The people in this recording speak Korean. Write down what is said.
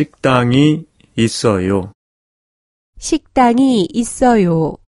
식당이 있어요. 식당이 있어요.